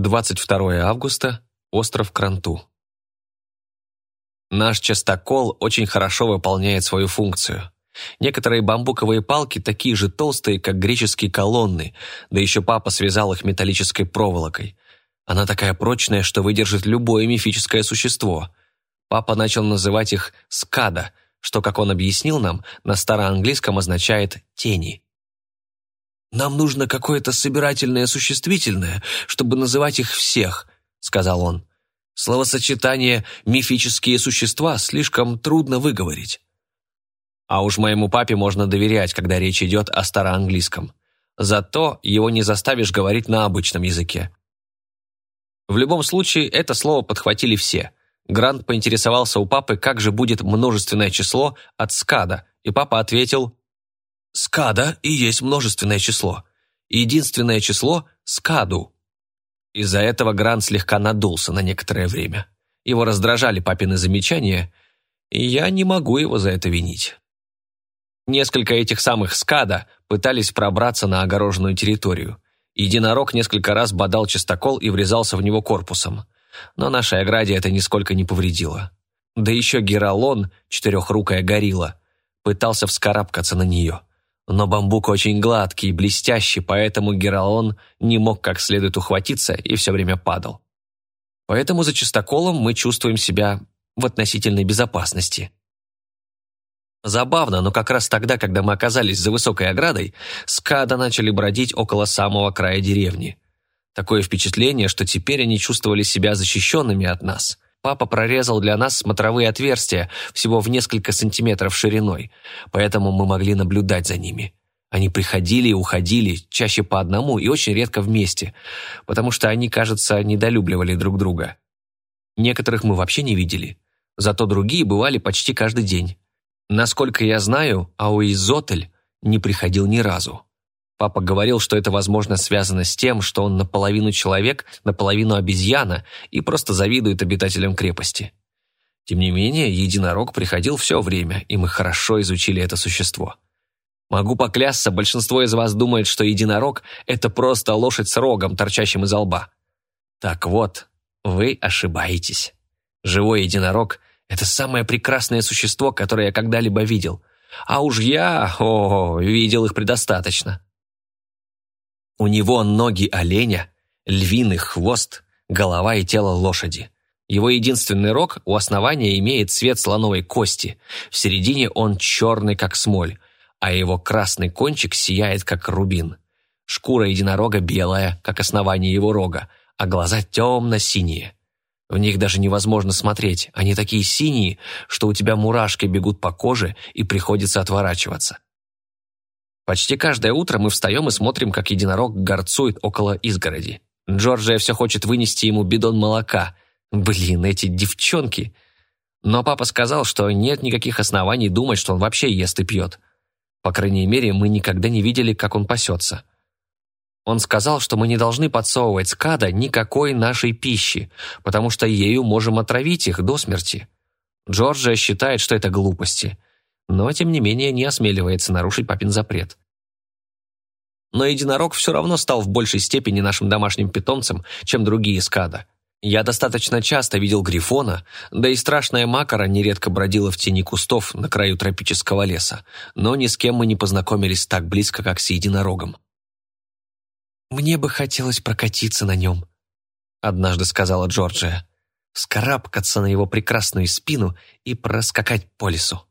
22 августа, остров Кранту. Наш частокол очень хорошо выполняет свою функцию. Некоторые бамбуковые палки такие же толстые, как греческие колонны, да еще папа связал их металлической проволокой. Она такая прочная, что выдержит любое мифическое существо. Папа начал называть их «скада», что, как он объяснил нам, на староанглийском означает «тени». «Нам нужно какое-то собирательное существительное, чтобы называть их всех», — сказал он. «Словосочетание «мифические существа» слишком трудно выговорить». А уж моему папе можно доверять, когда речь идет о староанглийском. Зато его не заставишь говорить на обычном языке. В любом случае, это слово подхватили все. Грант поинтересовался у папы, как же будет множественное число от скада, и папа ответил Скада и есть множественное число. Единственное число – скаду. Из-за этого Грант слегка надулся на некоторое время. Его раздражали папины замечания, и я не могу его за это винить. Несколько этих самых скада пытались пробраться на огороженную территорию. Единорог несколько раз бодал чистокол и врезался в него корпусом. Но нашей ограде это нисколько не повредило. Да еще Гералон, четырехрукая горилла, пытался вскарабкаться на нее. Но бамбук очень гладкий и блестящий, поэтому Гералон не мог как следует ухватиться и все время падал. Поэтому за чистоколом мы чувствуем себя в относительной безопасности. Забавно, но как раз тогда, когда мы оказались за высокой оградой, скада начали бродить около самого края деревни. Такое впечатление, что теперь они чувствовали себя защищенными от нас – Папа прорезал для нас смотровые отверстия всего в несколько сантиметров шириной, поэтому мы могли наблюдать за ними. Они приходили и уходили, чаще по одному и очень редко вместе, потому что они, кажется, недолюбливали друг друга. Некоторых мы вообще не видели, зато другие бывали почти каждый день. Насколько я знаю, Ауизотель не приходил ни разу. Папа говорил, что это, возможно, связано с тем, что он наполовину человек, наполовину обезьяна и просто завидует обитателям крепости. Тем не менее, единорог приходил все время, и мы хорошо изучили это существо. Могу поклясться, большинство из вас думает, что единорог – это просто лошадь с рогом, торчащим из лба. Так вот, вы ошибаетесь. Живой единорог – это самое прекрасное существо, которое я когда-либо видел. А уж я, о, видел их предостаточно. У него ноги оленя, львиный хвост, голова и тело лошади. Его единственный рог у основания имеет цвет слоновой кости, в середине он черный, как смоль, а его красный кончик сияет, как рубин. Шкура единорога белая, как основание его рога, а глаза темно-синие. В них даже невозможно смотреть, они такие синие, что у тебя мурашки бегут по коже и приходится отворачиваться. Почти каждое утро мы встаем и смотрим, как единорог горцует около изгороди. Джорджия все хочет вынести ему бидон молока. Блин, эти девчонки. Но папа сказал, что нет никаких оснований думать, что он вообще ест и пьет. По крайней мере, мы никогда не видели, как он пасется. Он сказал, что мы не должны подсовывать скада никакой нашей пищи, потому что ею можем отравить их до смерти. Джорджия считает, что это глупости – но, тем не менее, не осмеливается нарушить папин запрет. Но единорог все равно стал в большей степени нашим домашним питомцем, чем другие скада. Я достаточно часто видел грифона, да и страшная макара нередко бродила в тени кустов на краю тропического леса, но ни с кем мы не познакомились так близко, как с единорогом. «Мне бы хотелось прокатиться на нем», — однажды сказала Джорджия. «Вскарабкаться на его прекрасную спину и проскакать по лесу».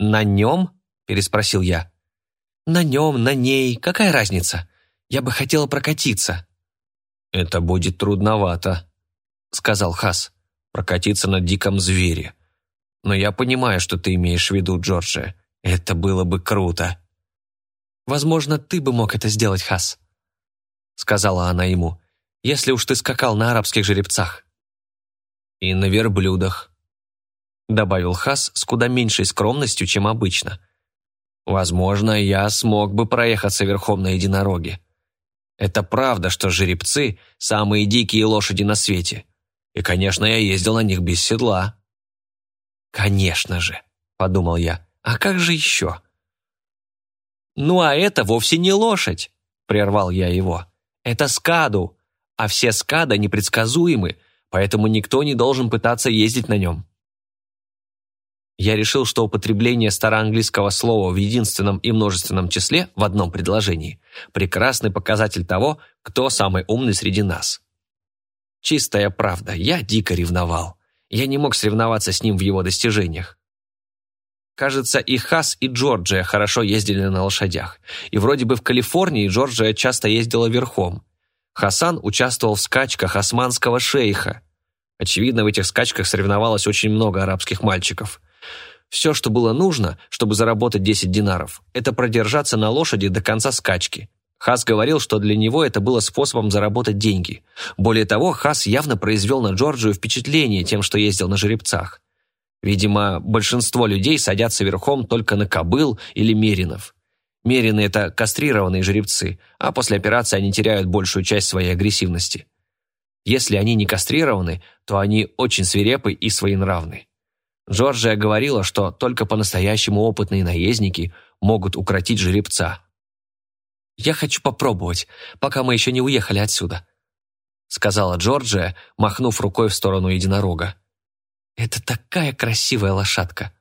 «На нем?» – переспросил я. «На нем, на ней, какая разница? Я бы хотела прокатиться». «Это будет трудновато», – сказал Хас. «Прокатиться на диком звере. Но я понимаю, что ты имеешь в виду, Джорджия. Это было бы круто». «Возможно, ты бы мог это сделать, Хас», — сказала она ему, «если уж ты скакал на арабских жеребцах». «И на верблюдах», добавил Хас с куда меньшей скромностью, чем обычно. «Возможно, я смог бы проехаться верхом на единороге. Это правда, что жеребцы – самые дикие лошади на свете. И, конечно, я ездил на них без седла». «Конечно же», – подумал я, – «а как же еще?» «Ну а это вовсе не лошадь», – прервал я его. «Это скаду, а все скада непредсказуемы, поэтому никто не должен пытаться ездить на нем. Я решил, что употребление староанглийского слова в единственном и множественном числе в одном предложении – прекрасный показатель того, кто самый умный среди нас. Чистая правда, я дико ревновал. Я не мог соревноваться с ним в его достижениях. Кажется, и Хас, и Джорджия хорошо ездили на лошадях. И вроде бы в Калифорнии Джорджия часто ездила верхом. Хасан участвовал в скачках османского шейха. Очевидно, в этих скачках соревновалось очень много арабских мальчиков. Все, что было нужно, чтобы заработать 10 динаров, это продержаться на лошади до конца скачки. Хас говорил, что для него это было способом заработать деньги. Более того, Хас явно произвел на Джорджию впечатление тем, что ездил на жеребцах. Видимо, большинство людей садятся верхом только на кобыл или меринов. Мерины – это кастрированные жеребцы, а после операции они теряют большую часть своей агрессивности. Если они не кастрированы, то они очень свирепы и своенравны. Джорджия говорила, что только по-настоящему опытные наездники могут укротить жеребца. «Я хочу попробовать, пока мы еще не уехали отсюда», сказала Джорджия, махнув рукой в сторону единорога. Это такая красивая лошадка.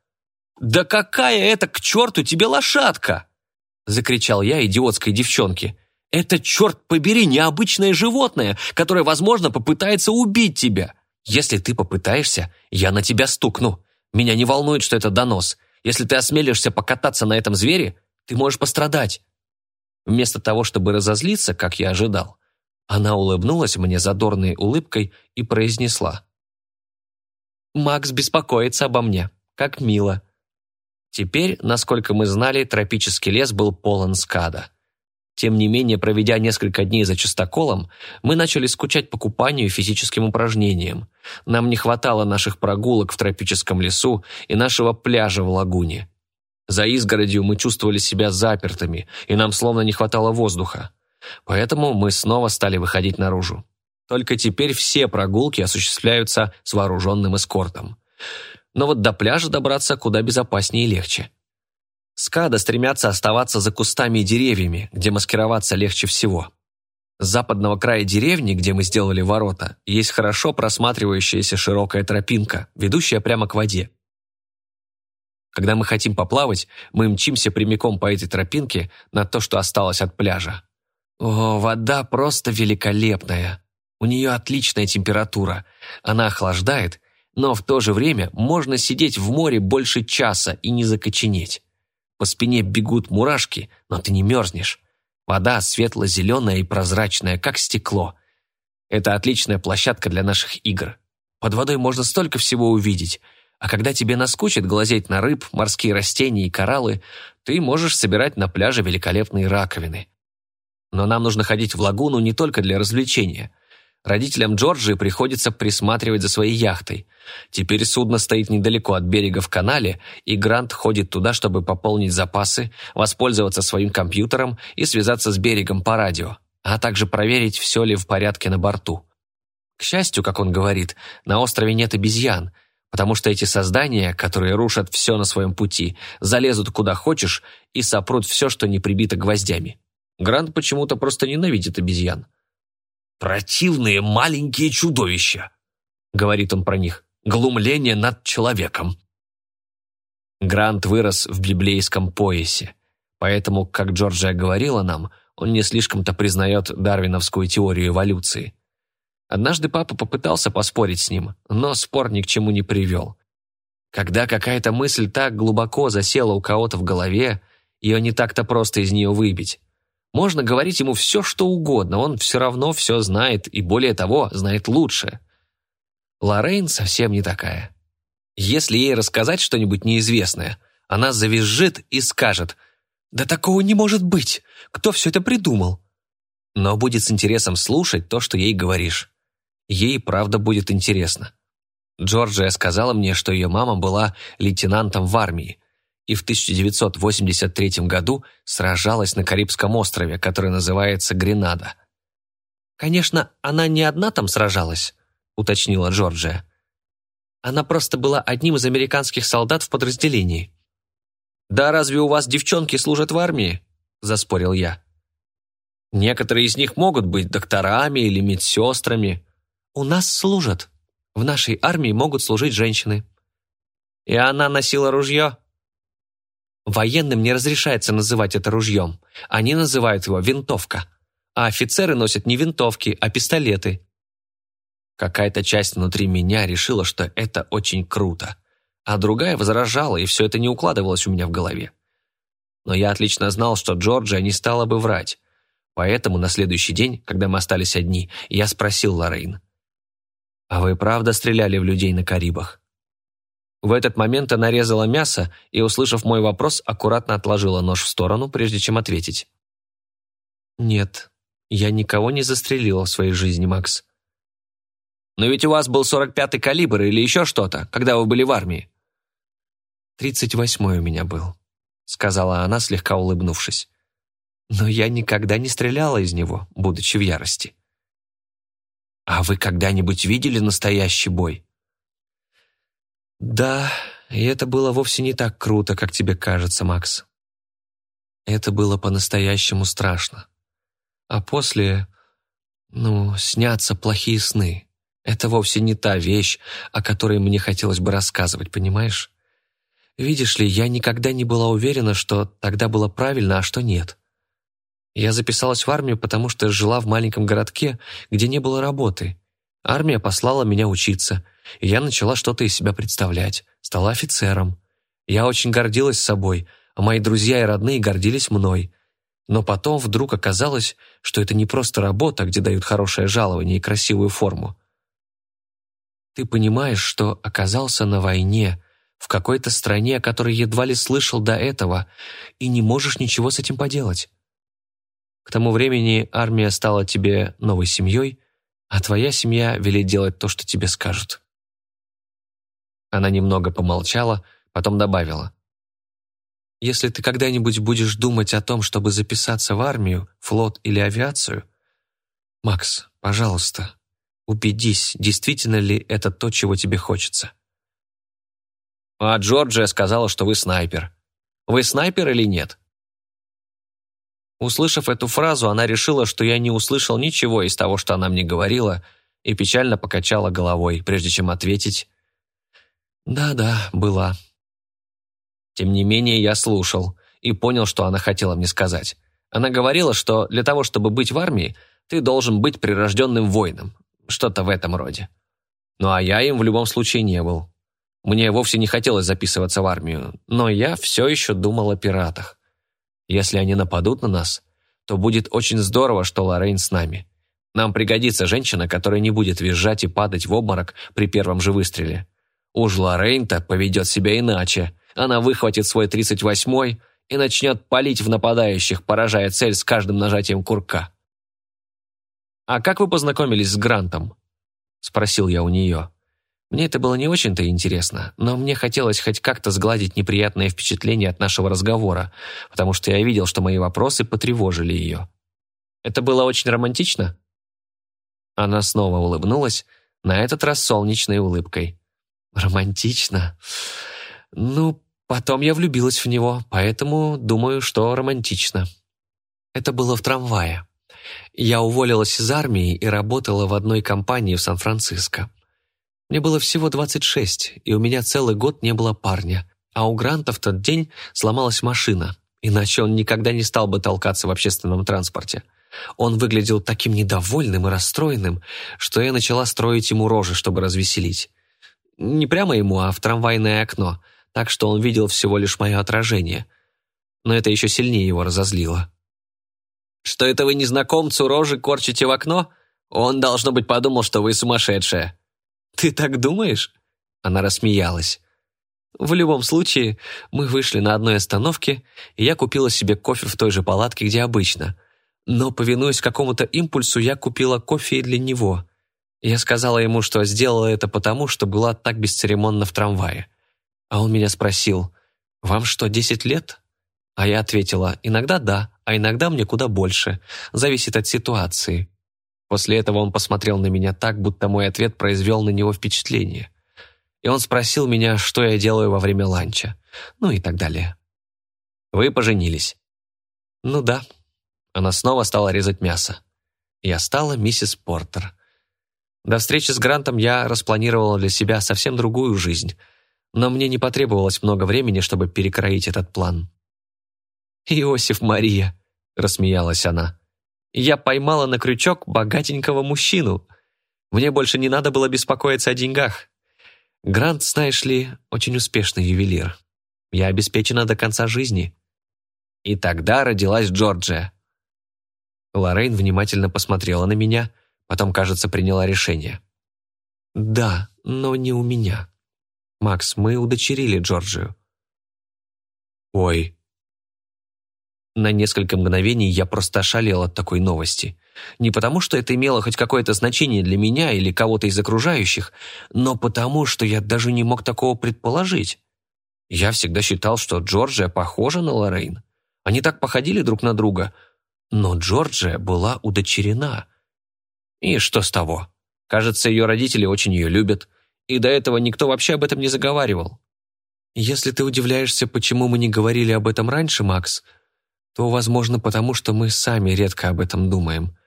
«Да какая это к черту тебе лошадка?» Закричал я идиотской девчонке. «Это, черт побери, необычное животное, которое, возможно, попытается убить тебя. Если ты попытаешься, я на тебя стукну. Меня не волнует, что это донос. Если ты осмелишься покататься на этом звере, ты можешь пострадать». Вместо того, чтобы разозлиться, как я ожидал, она улыбнулась мне задорной улыбкой и произнесла. Макс беспокоится обо мне. Как мило. Теперь, насколько мы знали, тропический лес был полон скада. Тем не менее, проведя несколько дней за частоколом, мы начали скучать по купанию и физическим упражнениям. Нам не хватало наших прогулок в тропическом лесу и нашего пляжа в лагуне. За изгородью мы чувствовали себя запертыми, и нам словно не хватало воздуха. Поэтому мы снова стали выходить наружу. Только теперь все прогулки осуществляются с вооруженным эскортом. Но вот до пляжа добраться куда безопаснее и легче. Скада стремятся оставаться за кустами и деревьями, где маскироваться легче всего. С западного края деревни, где мы сделали ворота, есть хорошо просматривающаяся широкая тропинка, ведущая прямо к воде. Когда мы хотим поплавать, мы мчимся прямиком по этой тропинке на то, что осталось от пляжа. О, вода просто великолепная. У нее отличная температура. Она охлаждает, но в то же время можно сидеть в море больше часа и не закоченеть. По спине бегут мурашки, но ты не мерзнешь. Вода светло-зеленая и прозрачная, как стекло. Это отличная площадка для наших игр. Под водой можно столько всего увидеть, а когда тебе наскучит глазеть на рыб, морские растения и кораллы, ты можешь собирать на пляже великолепные раковины. Но нам нужно ходить в лагуну не только для развлечения – Родителям Джорджии приходится присматривать за своей яхтой. Теперь судно стоит недалеко от берега в канале, и Грант ходит туда, чтобы пополнить запасы, воспользоваться своим компьютером и связаться с берегом по радио, а также проверить, все ли в порядке на борту. К счастью, как он говорит, на острове нет обезьян, потому что эти создания, которые рушат все на своем пути, залезут куда хочешь и сопрут все, что не прибито гвоздями. Грант почему-то просто ненавидит обезьян. «Противные маленькие чудовища», — говорит он про них, — «глумление над человеком». Грант вырос в библейском поясе, поэтому, как Джорджия говорила нам, он не слишком-то признает дарвиновскую теорию эволюции. Однажды папа попытался поспорить с ним, но спор ни к чему не привел. Когда какая-то мысль так глубоко засела у кого-то в голове, ее не так-то просто из нее выбить. Можно говорить ему все, что угодно, он все равно все знает, и более того, знает лучше. Лоррейн совсем не такая. Если ей рассказать что-нибудь неизвестное, она завизжит и скажет «Да такого не может быть! Кто все это придумал?» Но будет с интересом слушать то, что ей говоришь. Ей правда будет интересно. Джорджия сказала мне, что ее мама была лейтенантом в армии, и в 1983 году сражалась на Карибском острове, который называется Гренада. «Конечно, она не одна там сражалась», — уточнила Джорджия. «Она просто была одним из американских солдат в подразделении». «Да разве у вас девчонки служат в армии?» — заспорил я. Некоторые из них могут быть докторами или медсестрами. У нас служат. В нашей армии могут служить женщины. И она носила ружье? Военным не разрешается называть это ружьем. Они называют его винтовка. А офицеры носят не винтовки, а пистолеты. Какая-то часть внутри меня решила, что это очень круто. А другая возражала, и все это не укладывалось у меня в голове. Но я отлично знал, что Джорджия не стала бы врать. Поэтому на следующий день, когда мы остались одни, я спросил Лоррейн. «А вы правда стреляли в людей на Карибах?» В этот момент она резала мясо и, услышав мой вопрос, аккуратно отложила нож в сторону, прежде чем ответить. «Нет, я никого не застрелила в своей жизни, Макс». «Но ведь у вас был 45-й калибр или еще что-то, когда вы были в армии?» «Тридцать восьмой у меня был», — сказала она, слегка улыбнувшись. «Но я никогда не стреляла из него, будучи в ярости». «А вы когда-нибудь видели настоящий бой?» Да, и это было вовсе не так круто, как тебе кажется, Макс. Это было по-настоящему страшно. А после, ну, снятся плохие сны. Это вовсе не та вещь, о которой мне хотелось бы рассказывать, понимаешь? Видишь ли, я никогда не была уверена, что тогда было правильно, а что нет. Я записалась в армию, потому что жила в маленьком городке, где не было работы. Армия послала меня учиться, и я начала что-то из себя представлять, стала офицером. Я очень гордилась собой, а мои друзья и родные гордились мной. Но потом вдруг оказалось, что это не просто работа, где дают хорошее жалование и красивую форму. Ты понимаешь, что оказался на войне, в какой-то стране, о которой едва ли слышал до этого, и не можешь ничего с этим поделать. К тому времени армия стала тебе новой семьей, а твоя семья велит делать то, что тебе скажут. Она немного помолчала, потом добавила. «Если ты когда-нибудь будешь думать о том, чтобы записаться в армию, флот или авиацию, Макс, пожалуйста, убедись, действительно ли это то, чего тебе хочется». «А Джорджия сказала, что вы снайпер. Вы снайпер или нет?» Услышав эту фразу, она решила, что я не услышал ничего из того, что она мне говорила, и печально покачала головой, прежде чем ответить «Да-да, была». Тем не менее, я слушал и понял, что она хотела мне сказать. Она говорила, что для того, чтобы быть в армии, ты должен быть прирожденным воином, что-то в этом роде. Ну а я им в любом случае не был. Мне вовсе не хотелось записываться в армию, но я все еще думал о пиратах. Если они нападут на нас, то будет очень здорово, что Лоррейн с нами. Нам пригодится женщина, которая не будет визжать и падать в обморок при первом же выстреле. Уж Лоррейн-то поведет себя иначе. Она выхватит свой 38-й и начнет палить в нападающих, поражая цель с каждым нажатием курка. «А как вы познакомились с Грантом?» – спросил я у нее. Мне это было не очень-то интересно, но мне хотелось хоть как-то сгладить неприятное впечатление от нашего разговора, потому что я видел, что мои вопросы потревожили ее. Это было очень романтично? Она снова улыбнулась, на этот раз солнечной улыбкой. Романтично? Ну, потом я влюбилась в него, поэтому думаю, что романтично. Это было в трамвае. Я уволилась из армии и работала в одной компании в Сан-Франциско. Мне было всего 26, и у меня целый год не было парня. А у Гранта в тот день сломалась машина, иначе он никогда не стал бы толкаться в общественном транспорте. Он выглядел таким недовольным и расстроенным, что я начала строить ему рожи, чтобы развеселить. Не прямо ему, а в трамвайное окно, так что он видел всего лишь мое отражение. Но это еще сильнее его разозлило. «Что это вы незнакомцу рожи корчите в окно? Он, должно быть, подумал, что вы сумасшедшая». «Ты так думаешь?» Она рассмеялась. В любом случае, мы вышли на одной остановке, и я купила себе кофе в той же палатке, где обычно. Но, повинуясь какому-то импульсу, я купила кофе и для него. Я сказала ему, что сделала это потому, что была так бесцеремонна в трамвае. А он меня спросил, «Вам что, десять лет?» А я ответила, «Иногда да, а иногда мне куда больше. Зависит от ситуации». После этого он посмотрел на меня так, будто мой ответ произвел на него впечатление. И он спросил меня, что я делаю во время ланча. Ну и так далее. Вы поженились? Ну да. Она снова стала резать мясо. Я стала миссис Портер. До встречи с Грантом я распланировала для себя совсем другую жизнь, но мне не потребовалось много времени, чтобы перекроить этот план. «Иосиф Мария», — рассмеялась она, — «я поймала на крючок богатенького мужчину. Мне больше не надо было беспокоиться о деньгах. Грант, знаешь ли, очень успешный ювелир. Я обеспечена до конца жизни». И тогда родилась Джорджия. Лоррейн внимательно посмотрела на меня, потом, кажется, приняла решение. «Да, но не у меня. Макс, мы удочерили Джорджию». «Ой». На несколько мгновений я просто ошалел от такой новости. Не потому, что это имело хоть какое-то значение для меня или кого-то из окружающих, но потому, что я даже не мог такого предположить. Я всегда считал, что Джорджия похожа на Лоррейн. Они так походили друг на друга – но Джорджия была удочерена. И что с того? Кажется, ее родители очень ее любят, и до этого никто вообще об этом не заговаривал. Если ты удивляешься, почему мы не говорили об этом раньше, Макс, то, возможно, потому что мы сами редко об этом думаем.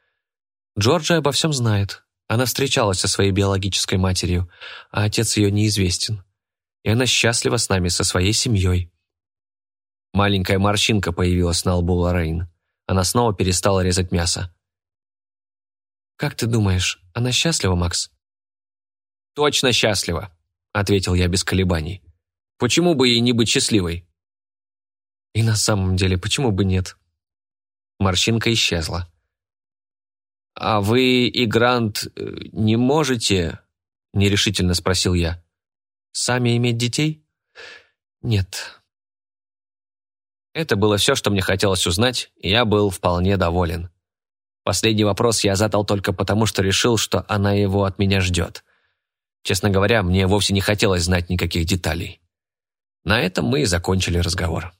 Джорджия обо всем знает. Она встречалась со своей биологической матерью, а отец ее неизвестен. И она счастлива с нами, со своей семьей. Маленькая морщинка появилась на лбу Лоррейн. Она снова перестала резать мясо. «Как ты думаешь, она счастлива, Макс?» «Точно счастлива», — ответил я без колебаний. «Почему бы ей не быть счастливой?» «И на самом деле, почему бы нет?» Морщинка исчезла. «А вы и Грант э, не можете?» — нерешительно спросил я. «Сами иметь детей?» «Нет, это было все, что мне хотелось узнать, и я был вполне доволен. Последний вопрос я задал только потому, что решил, что она его от меня ждет. Честно говоря, мне вовсе не хотелось знать никаких деталей. На этом мы и закончили разговор.